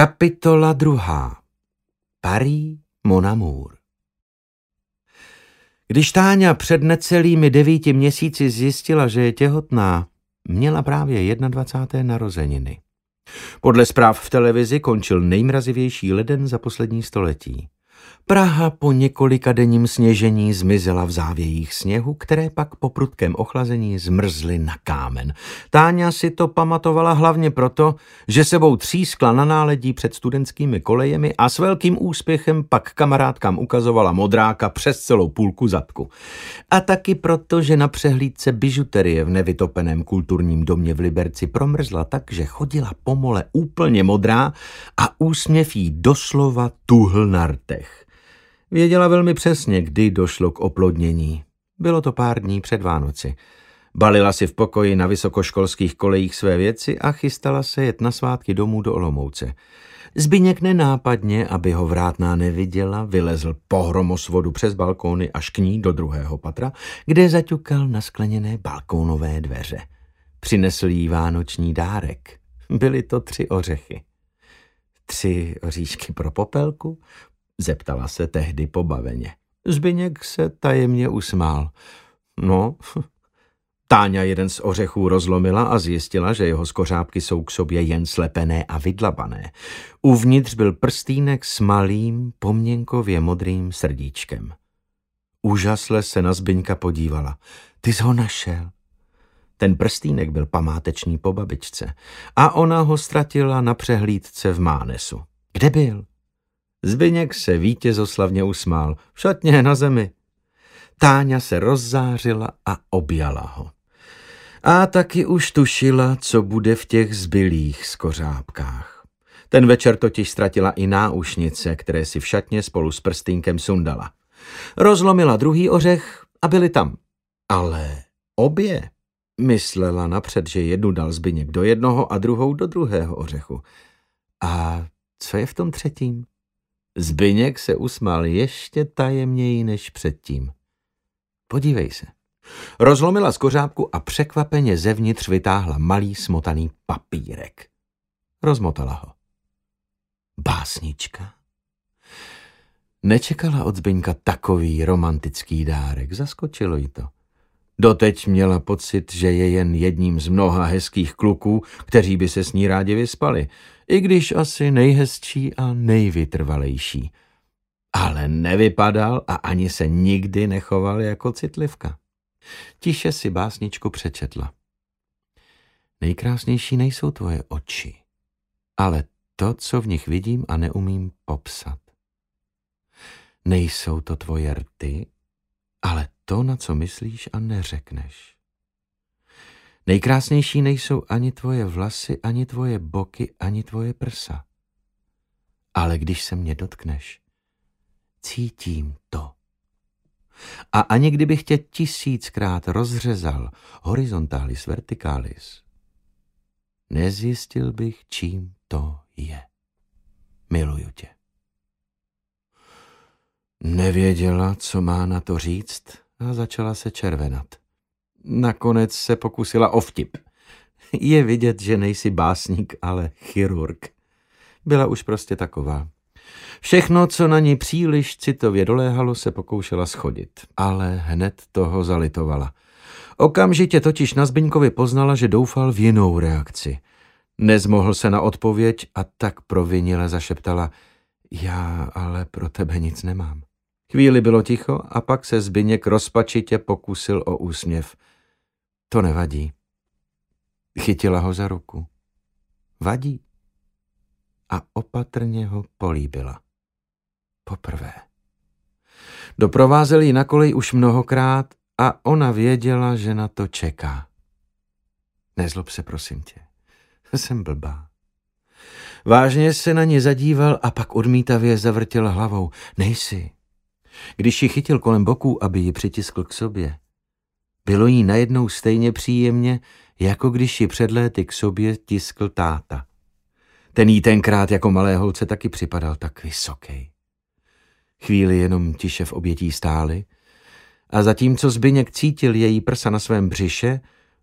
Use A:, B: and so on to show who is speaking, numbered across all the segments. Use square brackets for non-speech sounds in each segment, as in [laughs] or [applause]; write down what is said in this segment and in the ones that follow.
A: Kapitola druhá. Paris mon amour. Když Táňa před necelými devíti měsíci zjistila, že je těhotná, měla právě 21. narozeniny. Podle zpráv v televizi končil nejmrazivější leden za poslední století. Praha po několika denním sněžení zmizela v závějích sněhu, které pak po prudkém ochlazení zmrzly na kámen. Táňa si to pamatovala hlavně proto, že sebou třískla na náledí před studentskými kolejemi a s velkým úspěchem pak kamarádkám ukazovala modráka přes celou půlku zadku. A taky proto, že na přehlídce bižuterie v nevytopeném kulturním domě v Liberci promrzla tak, že chodila pomole úplně modrá a úsměv jí doslova tuhl na rtech. Věděla velmi přesně, kdy došlo k oplodnění. Bylo to pár dní před Vánoci. Balila si v pokoji na vysokoškolských kolejích své věci a chystala se jet na svátky domů do Olomouce. Zbyněk nenápadně, aby ho vrátná neviděla, vylezl pohromosvodu přes balkóny až k ní do druhého patra, kde zaťukal na skleněné balkónové dveře. Přinesl jí vánoční dárek. Byly to tři ořechy. Tři oříšky pro popelku, Zeptala se tehdy pobaveně. Zbyněk se tajemně usmál. No, [laughs] Táňa jeden z ořechů rozlomila a zjistila, že jeho skořápky jsou k sobě jen slepené a vydlabané. Uvnitř byl prstýnek s malým, poměnkově modrým srdíčkem. Úžasle se na Zbyňka podívala. Ty jsi ho našel. Ten prstýnek byl památečný po babičce a ona ho ztratila na přehlídce v Mánesu. Kde byl? Zbyněk se vítězoslavně usmál. V šatně na zemi. Táňa se rozzářila a objala ho. A taky už tušila, co bude v těch zbylých skořápkách. Ten večer totiž ztratila i náušnice, které si v šatně spolu s prstýnkem sundala. Rozlomila druhý ořech a byli tam. Ale obě. Myslela napřed, že jednu dal Zbyněk do jednoho a druhou do druhého ořechu. A co je v tom třetím? Zbyněk se usmál ještě tajemněji než předtím. Podívej se. Rozlomila z kořápku a překvapeně zevnitř vytáhla malý smotaný papírek. Rozmotala ho. Básnička. Nečekala od Zbyňka takový romantický dárek, zaskočilo jí to. Doteď měla pocit, že je jen jedním z mnoha hezkých kluků, kteří by se s ní rádi vyspali, i když asi nejhezčí a nejvytrvalejší. Ale nevypadal a ani se nikdy nechoval jako citlivka. Tiše si básničku přečetla. Nejkrásnější nejsou tvoje oči, ale to, co v nich vidím a neumím popsat. Nejsou to tvoje rty, ale to, na co myslíš a neřekneš. Nejkrásnější nejsou ani tvoje vlasy, ani tvoje boky, ani tvoje prsa. Ale když se mě dotkneš, cítím to. A ani kdybych tě tisíckrát rozřezal horizontális verticalis, nezjistil bych, čím to je. Miluju tě. Nevěděla, co má na to říct a začala se červenat. Nakonec se pokusila o vtip. Je vidět, že nejsi básník, ale chirurg. Byla už prostě taková. Všechno, co na ní příliš citově doléhalo, se pokoušela schodit, ale hned toho zalitovala. Okamžitě totiž na Zbyňkovi poznala, že doufal v jinou reakci. Nezmohl se na odpověď a tak provinile zašeptala, já ale pro tebe nic nemám. Chvíli bylo ticho a pak se Zbyněk rozpačitě pokusil o úsměv. To nevadí. Chytila ho za ruku. Vadí. A opatrně ho políbila. Poprvé. Doprovázel ji na kolej už mnohokrát a ona věděla, že na to čeká. Nezlob se, prosím tě. [laughs] Jsem blbá. Vážně se na ně zadíval a pak odmítavě zavrtěl hlavou. Nejsi. Když ji chytil kolem boku, aby ji přitiskl k sobě, bylo jí najednou stejně příjemně, jako když ji před léty k sobě tiskl táta. Ten jí tenkrát jako malé holce taky připadal tak vysoký. Chvíli jenom tiše v obětí stály a zatímco Zbyněk cítil její prsa na svém břiše,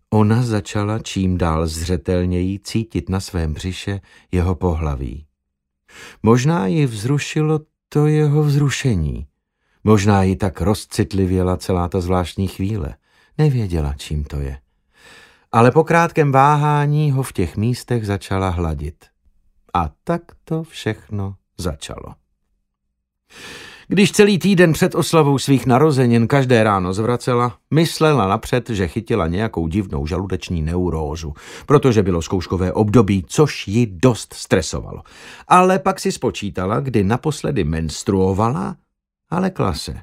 A: ona začala čím dál zřetelněji cítit na svém břiše jeho pohlaví. Možná ji vzrušilo to jeho vzrušení. Možná ji tak rozcitlivěla celá ta zvláštní chvíle. Nevěděla, čím to je. Ale po krátkém váhání ho v těch místech začala hladit. A tak to všechno začalo. Když celý týden před oslavou svých narozenin každé ráno zvracela, myslela napřed, že chytila nějakou divnou žaludeční neurózu, protože bylo zkouškové období, což ji dost stresovalo. Ale pak si spočítala, kdy naposledy menstruovala, ale klase.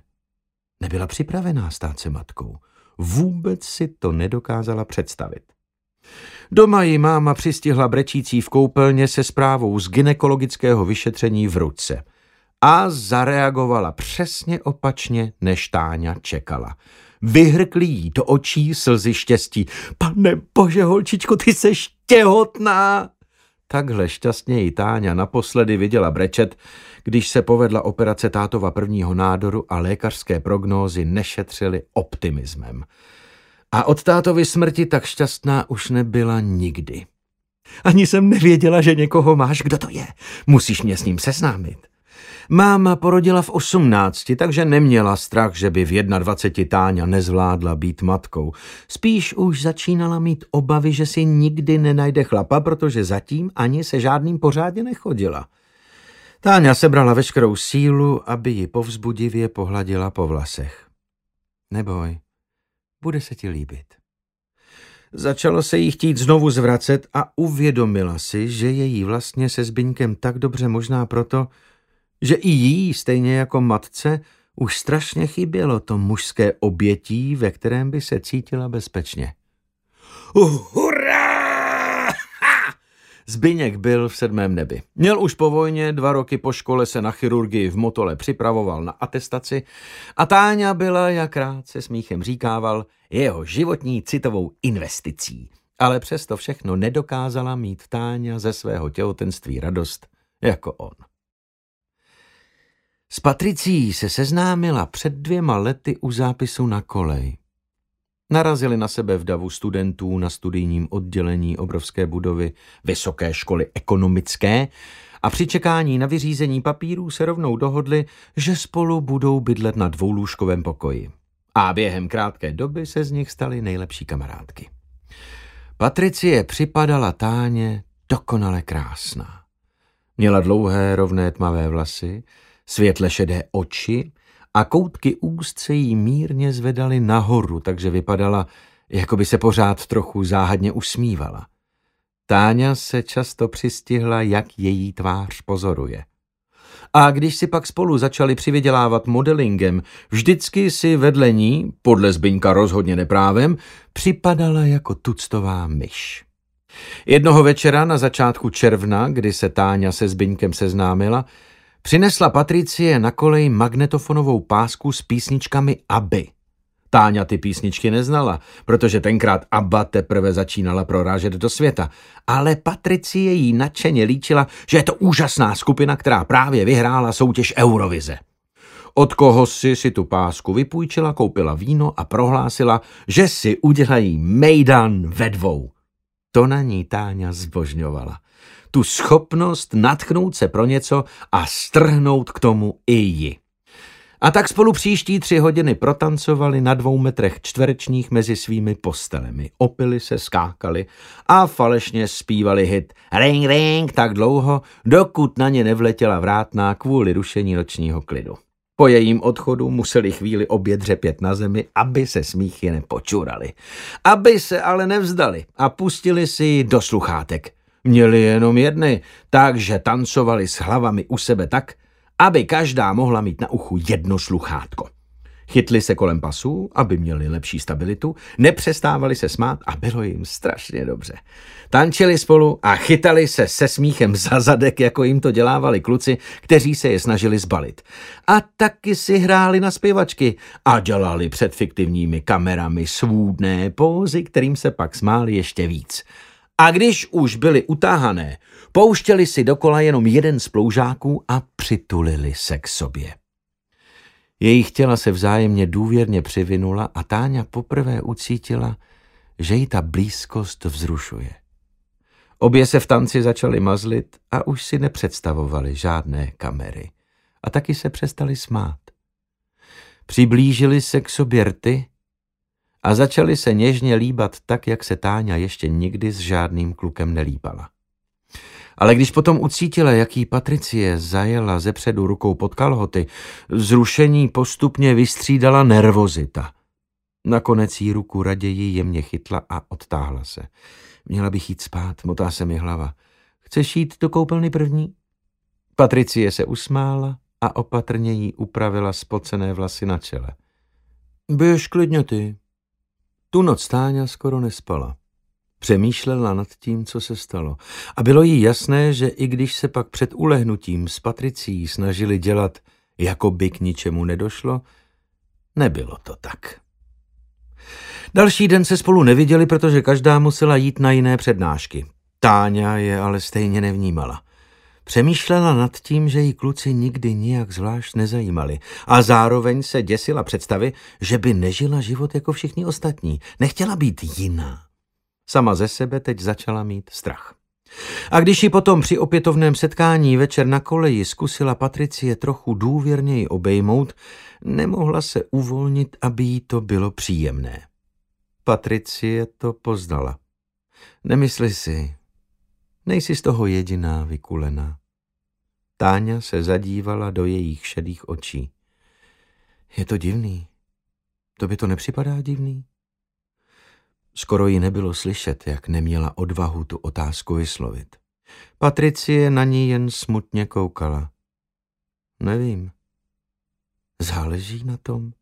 A: Nebyla připravená stát se matkou. Vůbec si to nedokázala představit. Doma ji máma přistihla brečící v koupelně se zprávou z ginekologického vyšetření v ruce – a zareagovala přesně opačně, než Táňa čekala. Vyhrkli jí do očí slzy štěstí. Pane bože, holčičko, ty seš těhotná! Takhle šťastně ji Táňa naposledy viděla brečet, když se povedla operace tátova prvního nádoru a lékařské prognózy nešetřily optimismem. A od tátovy smrti tak šťastná už nebyla nikdy. Ani jsem nevěděla, že někoho máš, kdo to je. Musíš mě s ním seznámit. Máma porodila v osmnácti, takže neměla strach, že by v 21 Táňa nezvládla být matkou. Spíš už začínala mít obavy, že si nikdy nenajde chlapa, protože zatím ani se žádným pořádně nechodila. Táňa sebrala veškerou sílu, aby ji povzbudivě pohladila po vlasech. Neboj, bude se ti líbit. Začalo se jí chtít znovu zvracet a uvědomila si, že je jí vlastně se Zbyňkem tak dobře možná proto, že i jí, stejně jako matce, už strašně chybělo to mužské obětí, ve kterém by se cítila bezpečně. Uh, hurá! Ha! Zbyněk byl v sedmém nebi. Měl už po vojně, dva roky po škole se na chirurgii v Motole připravoval na atestaci a Táňa byla, jak rád se smíchem říkával, jeho životní citovou investicí. Ale přesto všechno nedokázala mít Táňa ze svého těhotenství radost jako on. S Patricí se seznámila před dvěma lety u zápisu na kolej. Narazili na sebe v davu studentů na studijním oddělení obrovské budovy Vysoké školy ekonomické a při čekání na vyřízení papírů se rovnou dohodli, že spolu budou bydlet na dvoulůžkovém pokoji. A během krátké doby se z nich staly nejlepší kamarádky. Patricie připadala Táně dokonale krásná. Měla dlouhé, rovné tmavé vlasy, světle šedé oči a koutky úst se jí mírně zvedaly nahoru, takže vypadala, jako by se pořád trochu záhadně usmívala. Táňa se často přistihla, jak její tvář pozoruje. A když si pak spolu začali přivydělávat modelingem, vždycky si vedle ní, podle Zbyňka rozhodně neprávem, připadala jako tuctová myš. Jednoho večera na začátku června, kdy se Táňa se Zbyňkem seznámila, Přinesla Patricie na kolej magnetofonovou pásku s písničkami Aby. Táňa ty písničky neznala, protože tenkrát Abba teprve začínala prorážet do světa. Ale Patricie jí nadšeně líčila, že je to úžasná skupina, která právě vyhrála soutěž Eurovize. Od koho si si tu pásku vypůjčila, koupila víno a prohlásila, že si udělají mejdan ve dvou. To na ní Táňa zbožňovala tu schopnost natchnout se pro něco a strhnout k tomu i ji. A tak spolu příští tři hodiny protancovali na dvou metrech čtverečních mezi svými postelemi. Opili se, skákali a falešně zpívali hit Ring Ring tak dlouho, dokud na ně nevletěla vrátná kvůli rušení nočního klidu. Po jejím odchodu museli chvíli obě dřepět na zemi, aby se smíchy nepočurali. Aby se ale nevzdali a pustili si do sluchátek. Měli jenom jedny, takže tancovali s hlavami u sebe tak, aby každá mohla mít na uchu jedno sluchátko. Chytli se kolem pasů, aby měli lepší stabilitu, nepřestávali se smát a bylo jim strašně dobře. Tančili spolu a chytali se se smíchem za zadek, jako jim to dělávali kluci, kteří se je snažili zbalit. A taky si hráli na zpěvačky a dělali před fiktivními kamerami svůdné pózy, kterým se pak smáli ještě víc. A když už byli utáhané, pouštěli si dokola jenom jeden z ploužáků a přitulili se k sobě. Jejich těla se vzájemně důvěrně přivinula a Táňa poprvé ucítila, že jí ta blízkost vzrušuje. Obě se v tanci začaly mazlit a už si nepředstavovali žádné kamery. A taky se přestali smát. Přiblížili se k sobě rty a začali se něžně líbat tak, jak se Táňa ještě nikdy s žádným klukem nelíbala. Ale když potom ucítila, jaký Patricie zajela ze předu rukou pod kalhoty, zrušení postupně vystřídala nervozita. Nakonec jí ruku raději jemně chytla a odtáhla se. Měla bych jít spát, motá se mi hlava. Chceš jít do koupelny první? Patricie se usmála a opatrně jí upravila spocené vlasy na čele. Běž klidně ty. Tu noc Táňa skoro nespala. Přemýšlela nad tím, co se stalo. A bylo jí jasné, že i když se pak před ulehnutím s Patricí snažili dělat, jako by k ničemu nedošlo, nebylo to tak. Další den se spolu neviděli, protože každá musela jít na jiné přednášky. Táňa je ale stejně nevnímala. Přemýšlela nad tím, že jí kluci nikdy nijak zvlášť nezajímali a zároveň se děsila představy, že by nežila život jako všichni ostatní. Nechtěla být jiná. Sama ze sebe teď začala mít strach. A když ji potom při opětovném setkání večer na koleji zkusila Patricie trochu důvěrněji obejmout, nemohla se uvolnit, aby jí to bylo příjemné. Patricie to poznala. Nemysli si, nejsi z toho jediná vykulená. Táňa se zadívala do jejich šedých očí. Je to divný. To by to nepřipadá divný? Skoro jí nebylo slyšet, jak neměla odvahu tu otázku vyslovit. Patricie na ní jen smutně koukala. Nevím. Záleží na tom?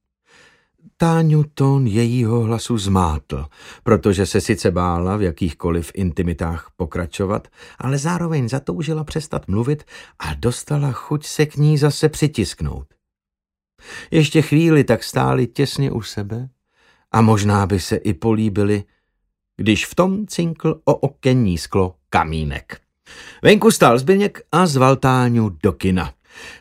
A: Táňu tón jejího hlasu zmátl, protože se sice bála v jakýchkoliv intimitách pokračovat, ale zároveň zatoužila přestat mluvit a dostala chuť se k ní zase přitisknout. Ještě chvíli tak stáli těsně u sebe a možná by se i políbili, když v tom cinkl o okenní sklo kamínek. Venku stál Zbyněk a zval Táňu do kina.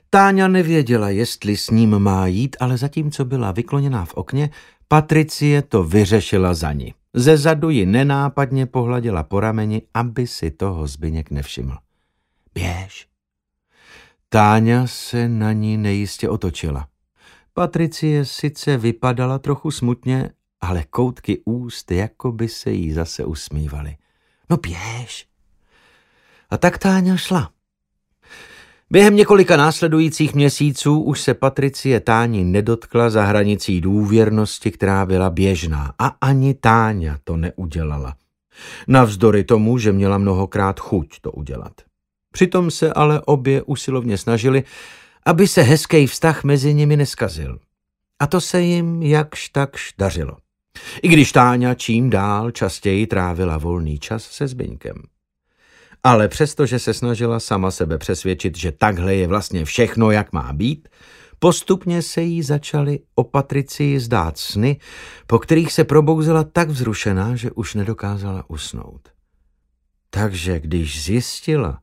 A: Táňa nevěděla, jestli s ním má jít, ale zatímco byla vykloněná v okně, Patricie to vyřešila za ní. Ze zadu ji nenápadně pohladila po rameni, aby si toho Zbyněk nevšiml. Běž. Táňa se na ní nejistě otočila. Patricie sice vypadala trochu smutně, ale koutky úst jako by se jí zase usmívaly. No běž. A tak Táňa šla. Během několika následujících měsíců už se Patricie Táni nedotkla za hranicí důvěrnosti, která byla běžná a ani Táňa to neudělala. Navzdory tomu, že měla mnohokrát chuť to udělat. Přitom se ale obě usilovně snažili, aby se hezký vztah mezi nimi neskazil. A to se jim jakž takž dařilo. I když Táňa čím dál častěji trávila volný čas se Zbyňkem. Ale přestože se snažila sama sebe přesvědčit, že takhle je vlastně všechno, jak má být, postupně se jí začaly o Patricii zdát sny, po kterých se probouzela tak vzrušená, že už nedokázala usnout. Takže když zjistila,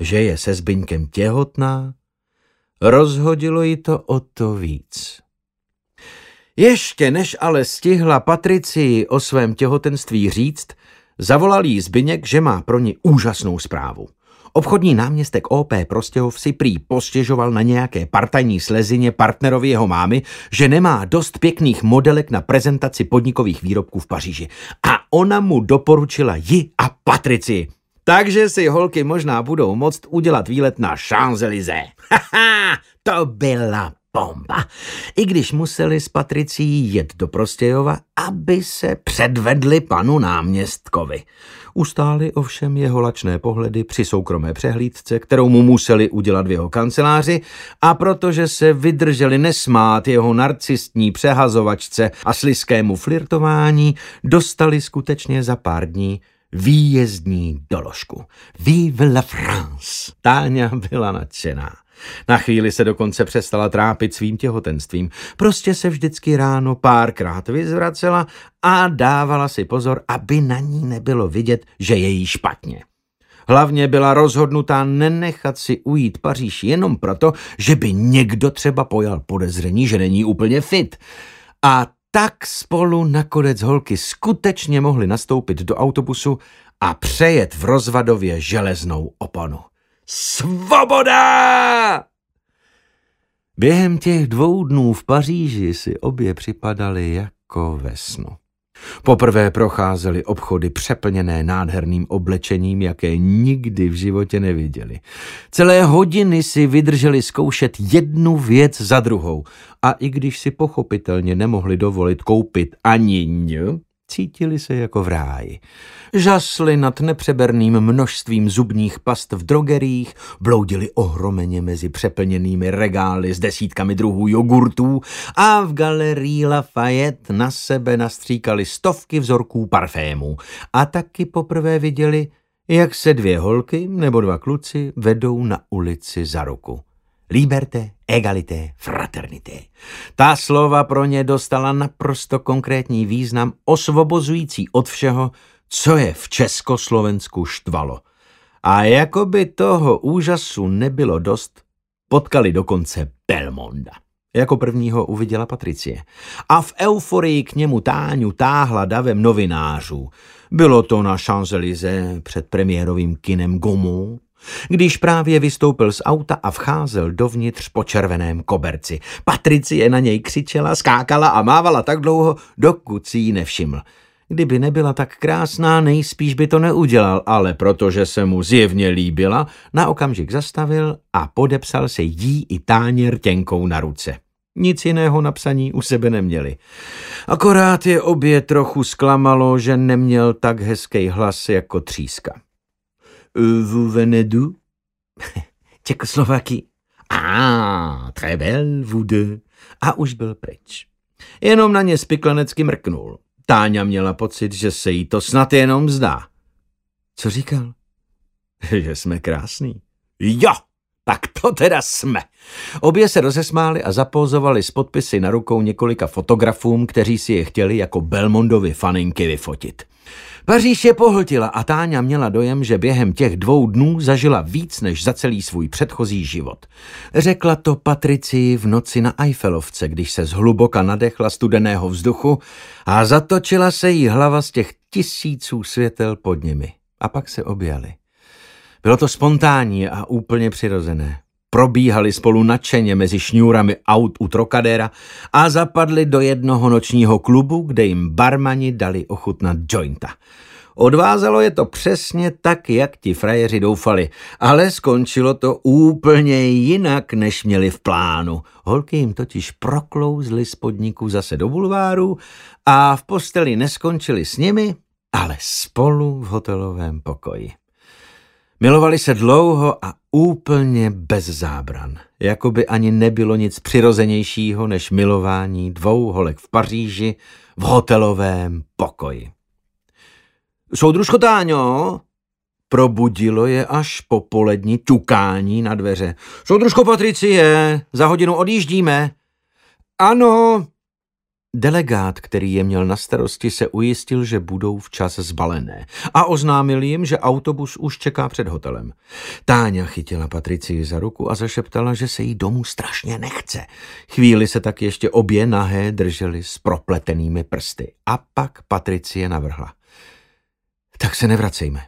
A: že je se Zbyňkem těhotná, rozhodilo ji to o to víc. Ještě než ale stihla Patricii o svém těhotenství říct, zavolal jí Zbyněk, že má pro ní úžasnou zprávu. Obchodní náměstek OP Prostěhov si prý postěžoval na nějaké partajní slezině partnerovi jeho mámy, že nemá dost pěkných modelek na prezentaci podnikových výrobků v Paříži. A ona mu doporučila ji a Patrici. Takže si holky možná budou moct udělat výlet na Champs-Élysées. [laughs] Haha, to byla bomba. I když museli s Patricí jet do Prostějova, aby se předvedli panu náměstkovi. Ustáli ovšem jeho lačné pohledy při soukromé přehlídce, kterou mu museli udělat v jeho kanceláři a protože se vydrželi nesmát jeho narcistní přehazovačce a sliskému flirtování, dostali skutečně za pár dní výjezdní doložku. Vive la France! Táňa byla nadšená. Na chvíli se dokonce přestala trápit svým těhotenstvím. Prostě se vždycky ráno párkrát vyzvracela a dávala si pozor, aby na ní nebylo vidět, že je jí špatně. Hlavně byla rozhodnutá nenechat si ujít Paříž jenom proto, že by někdo třeba pojal podezření, že není úplně fit. A tak spolu nakonec holky skutečně mohly nastoupit do autobusu a přejet v rozvadově železnou oponu. Svoboda! Během těch dvou dnů v Paříži si obě připadaly jako ve snu. Poprvé procházeli obchody přeplněné nádherným oblečením, jaké nikdy v životě neviděli. Celé hodiny si vydrželi zkoušet jednu věc za druhou a i když si pochopitelně nemohli dovolit koupit ani ň, Cítili se jako v ráji. Žasli nad nepřeberným množstvím zubních past v drogerích, bloudili ohromeně mezi přeplněnými regály s desítkami druhů jogurtů a v galerii Lafayette na sebe nastříkali stovky vzorků parfémů. A taky poprvé viděli, jak se dvě holky nebo dva kluci vedou na ulici za ruku. Liberté, egalité, fraternité. Ta slova pro ně dostala naprosto konkrétní význam, osvobozující od všeho, co je v Československu štvalo. A jako by toho úžasu nebylo dost, potkali dokonce Belmonda. Jako prvního uviděla Patricie. A v euforii k němu Táňu táhla davem novinářů. Bylo to na Champs-Élysées před premiérovým kinem Gaumont, když právě vystoupil z auta a vcházel dovnitř po červeném koberci. Patricie na něj křičela, skákala a mávala tak dlouho, dokud si ji nevšiml. Kdyby nebyla tak krásná, nejspíš by to neudělal, ale protože se mu zjevně líbila, na okamžik zastavil a podepsal se jí i táně rtěnkou na ruce. Nic jiného napsaní u sebe neměli. Akorát je obě trochu zklamalo, že neměl tak hezký hlas jako tříska. Vous venez d'où? [laughs] Čekoslovaky. Ah, très belle, vous deux. A už byl pryč. Jenom na ně spiklenecky mrknul. Táňa měla pocit, že se jí to snad jenom zdá. Co říkal? [laughs] že jsme krásný. Jo, tak to teda jsme. Obě se rozesmály a zapózovali s podpisy na rukou několika fotografům, kteří si je chtěli jako Belmondovi faninky vyfotit. Paříž je pohltila a Táňa měla dojem, že během těch dvou dnů zažila víc než za celý svůj předchozí život. Řekla to Patricii v noci na Eiffelovce, když se zhluboka nadechla studeného vzduchu a zatočila se jí hlava z těch tisíců světel pod nimi. A pak se objali. Bylo to spontánní a úplně přirozené. Probíhali spolu nadšeně mezi šňůrami aut u Trocadera a zapadli do jednoho nočního klubu, kde jim barmani dali ochutnat jointa. Odvázalo je to přesně tak, jak ti frajeři doufali, ale skončilo to úplně jinak, než měli v plánu. Holky jim totiž proklouzly z podniku zase do bulváru a v posteli neskončili s nimi, ale spolu v hotelovém pokoji. Milovali se dlouho a úplně bez zábran. Jakoby ani nebylo nic přirozenějšího než milování dvou holek v Paříži v hotelovém pokoji. Soudružko Táňo, probudilo je až po ťukání na dveře. Soudružko Patricie, za hodinu odjíždíme. Ano, Delegát, který je měl na starosti, se ujistil, že budou včas zbalené a oznámil jim, že autobus už čeká před hotelem. Táňa chytila Patricii za ruku a zašeptala, že se jí domů strašně nechce. Chvíli se tak ještě obě nahé držely s propletenými prsty. A pak Patricie navrhla. Tak se nevracejme.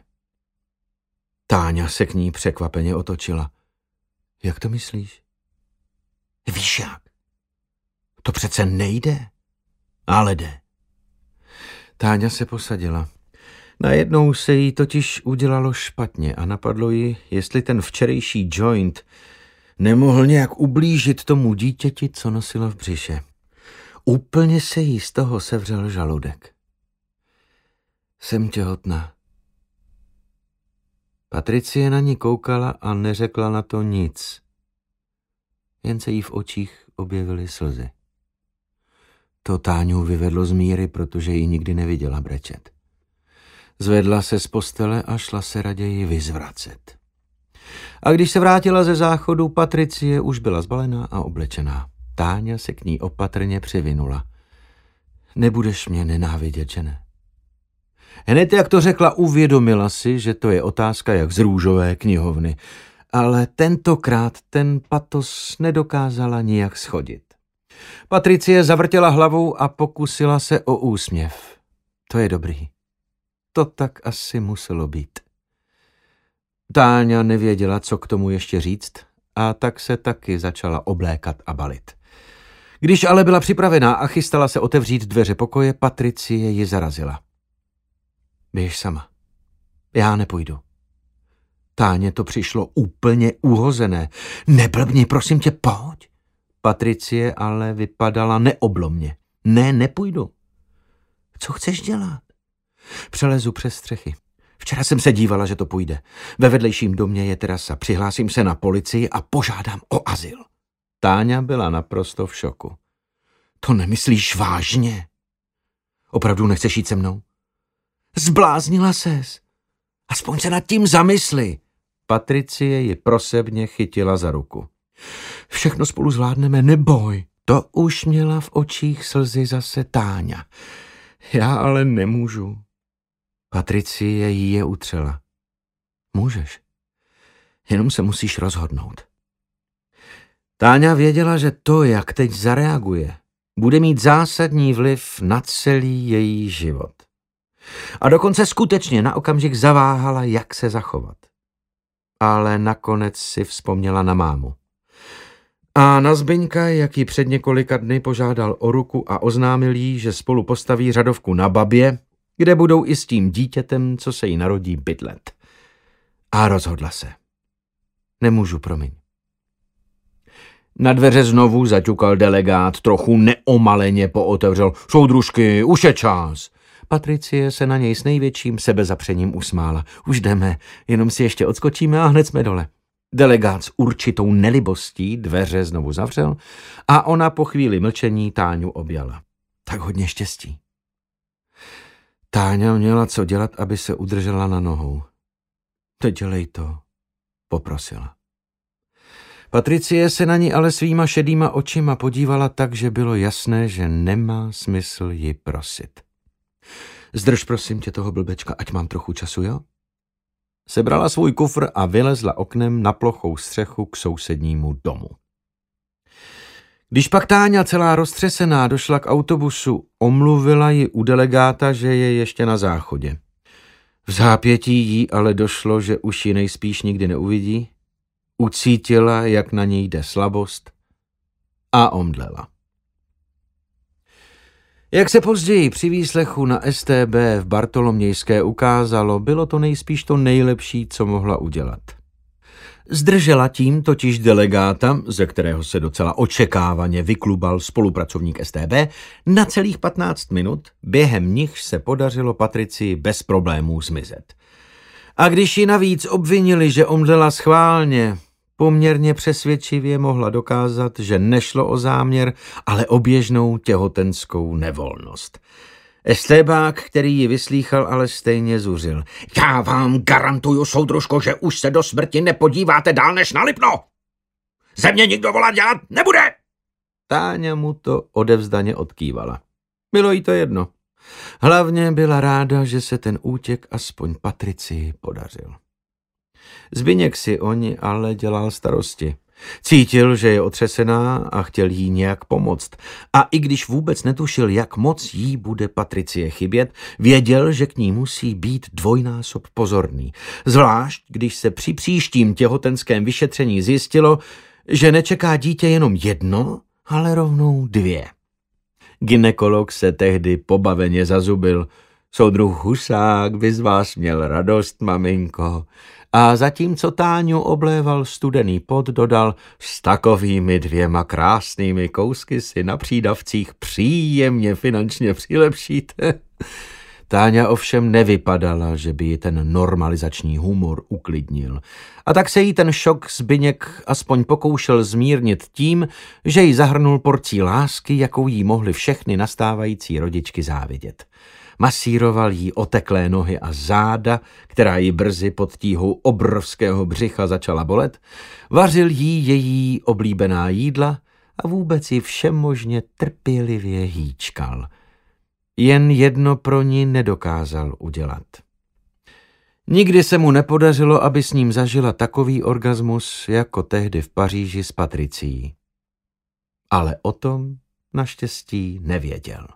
A: Táňa se k ní překvapeně otočila. Jak to myslíš? Víš jak? To přece nejde. Ale jde. Táňa se posadila. Najednou se jí totiž udělalo špatně a napadlo ji, jestli ten včerejší joint nemohl nějak ublížit tomu dítěti, co nosila v břiše. Úplně se jí z toho sevřel žaludek. Jsem těhotná. Patricie na ní koukala a neřekla na to nic. Jen se jí v očích objevily slzy. To Táňu vyvedlo z míry, protože ji nikdy neviděla brečet. Zvedla se z postele a šla se raději vyzvracet. A když se vrátila ze záchodu, Patricie už byla zbalená a oblečená. Táňa se k ní opatrně přivinula. Nebudeš mě nenávidět, že ne? Hned jak to řekla, uvědomila si, že to je otázka jak z růžové knihovny, ale tentokrát ten patos nedokázala nijak schodit. Patricie zavrtěla hlavou a pokusila se o úsměv. To je dobrý. to tak asi muselo být. Táňa nevěděla, co k tomu ještě říct, a tak se taky začala oblékat a balit. Když ale byla připravená a chystala se otevřít dveře pokoje, Patricie ji zarazila. Běž sama. Já nepůjdu. Táně to přišlo úplně uhozené. Neblbni, prosím tě, pojď. Patricie ale vypadala neoblomně. Ne, nepůjdu. Co chceš dělat? Přelezu přes střechy. Včera jsem se dívala, že to půjde. Ve vedlejším domě je terasa. Přihlásím se na policii a požádám o azyl. Táňa byla naprosto v šoku. To nemyslíš vážně? Opravdu nechceš jít se mnou? Zbláznila ses. Aspoň se nad tím zamysli. Patricie ji prosebně chytila za ruku. Všechno spolu zvládneme, neboj. To už měla v očích slzy zase Táňa. Já ale nemůžu. Patricie jí je utřela. Můžeš. Jenom se musíš rozhodnout. Táňa věděla, že to, jak teď zareaguje, bude mít zásadní vliv na celý její život. A dokonce skutečně na okamžik zaváhala, jak se zachovat. Ale nakonec si vzpomněla na mámu. A na Zbyňka, jak ji před několika dny požádal o ruku a oznámil jí, že spolu postaví řadovku na babě, kde budou i s tím dítětem, co se jí narodí, bydlet. A rozhodla se. Nemůžu, promiň. Na dveře znovu zaťukal delegát, trochu neomaleně pootevřel. Soudružky, už je čas. Patricie se na něj s největším sebezapřením usmála. Už jdeme, jenom si ještě odskočíme a hned jsme dole. Delegát s určitou nelibostí dveře znovu zavřel a ona po chvíli mlčení Táňu objala. Tak hodně štěstí. Táňa měla co dělat, aby se udržela na nohou. Teď dělej to, poprosila. Patricie se na ní ale svýma šedýma očima podívala tak, že bylo jasné, že nemá smysl ji prosit. Zdrž prosím tě toho blbečka, ať mám trochu času, jo? Sebrala svůj kufr a vylezla oknem na plochou střechu k sousednímu domu. Když pak Táňa celá roztřesená došla k autobusu, omluvila ji u delegáta, že je ještě na záchodě. V zápětí jí ale došlo, že už ji nejspíš nikdy neuvidí, ucítila, jak na něj jde slabost a omdlela. Jak se později při výslechu na STB v Bartolomějské ukázalo, bylo to nejspíš to nejlepší, co mohla udělat. Zdržela tím totiž delegáta, ze kterého se docela očekávaně vyklubal spolupracovník STB, na celých 15 minut, během nich se podařilo Patrici bez problémů zmizet. A když ji navíc obvinili, že omdlela schválně, poměrně přesvědčivě mohla dokázat, že nešlo o záměr, ale o běžnou těhotenskou nevolnost. Estébák, který ji vyslýchal, ale stejně zuřil. Já vám garantuju, soudružko, že už se do smrti nepodíváte dál než na Lipno. Země nikdo volat dělat nebude. Táňa mu to odevzdaně odkývala. Bylo jí to jedno. Hlavně byla ráda, že se ten útěk aspoň Patricii podařil. Zbyněk si o ní ale dělal starosti. Cítil, že je otřesená a chtěl jí nějak pomoct. A i když vůbec netušil, jak moc jí bude Patricie chybět, věděl, že k ní musí být dvojnásob pozorný. Zvlášť, když se při příštím těhotenském vyšetření zjistilo, že nečeká dítě jenom jedno, ale rovnou dvě. Ginekolog se tehdy pobaveně zazubil. Soudruh Husák by z vás měl radost, maminko a zatímco Táňu obléval studený pot, dodal s takovými dvěma krásnými kousky si na přídavcích příjemně finančně přilepšíte. [laughs] Táňa ovšem nevypadala, že by ji ten normalizační humor uklidnil. A tak se jí ten šok Zbyněk aspoň pokoušel zmírnit tím, že ji zahrnul porcí lásky, jakou jí mohly všechny nastávající rodičky závidět. Masíroval jí oteklé nohy a záda, která ji brzy pod tíhou obrovského břicha začala bolet, vařil jí její oblíbená jídla a vůbec ji všemožně trpělivě hýčkal. Jen jedno pro ní nedokázal udělat. Nikdy se mu nepodařilo, aby s ním zažila takový orgasmus, jako tehdy v Paříži s Patricí. Ale o tom naštěstí nevěděl.